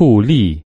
ผู้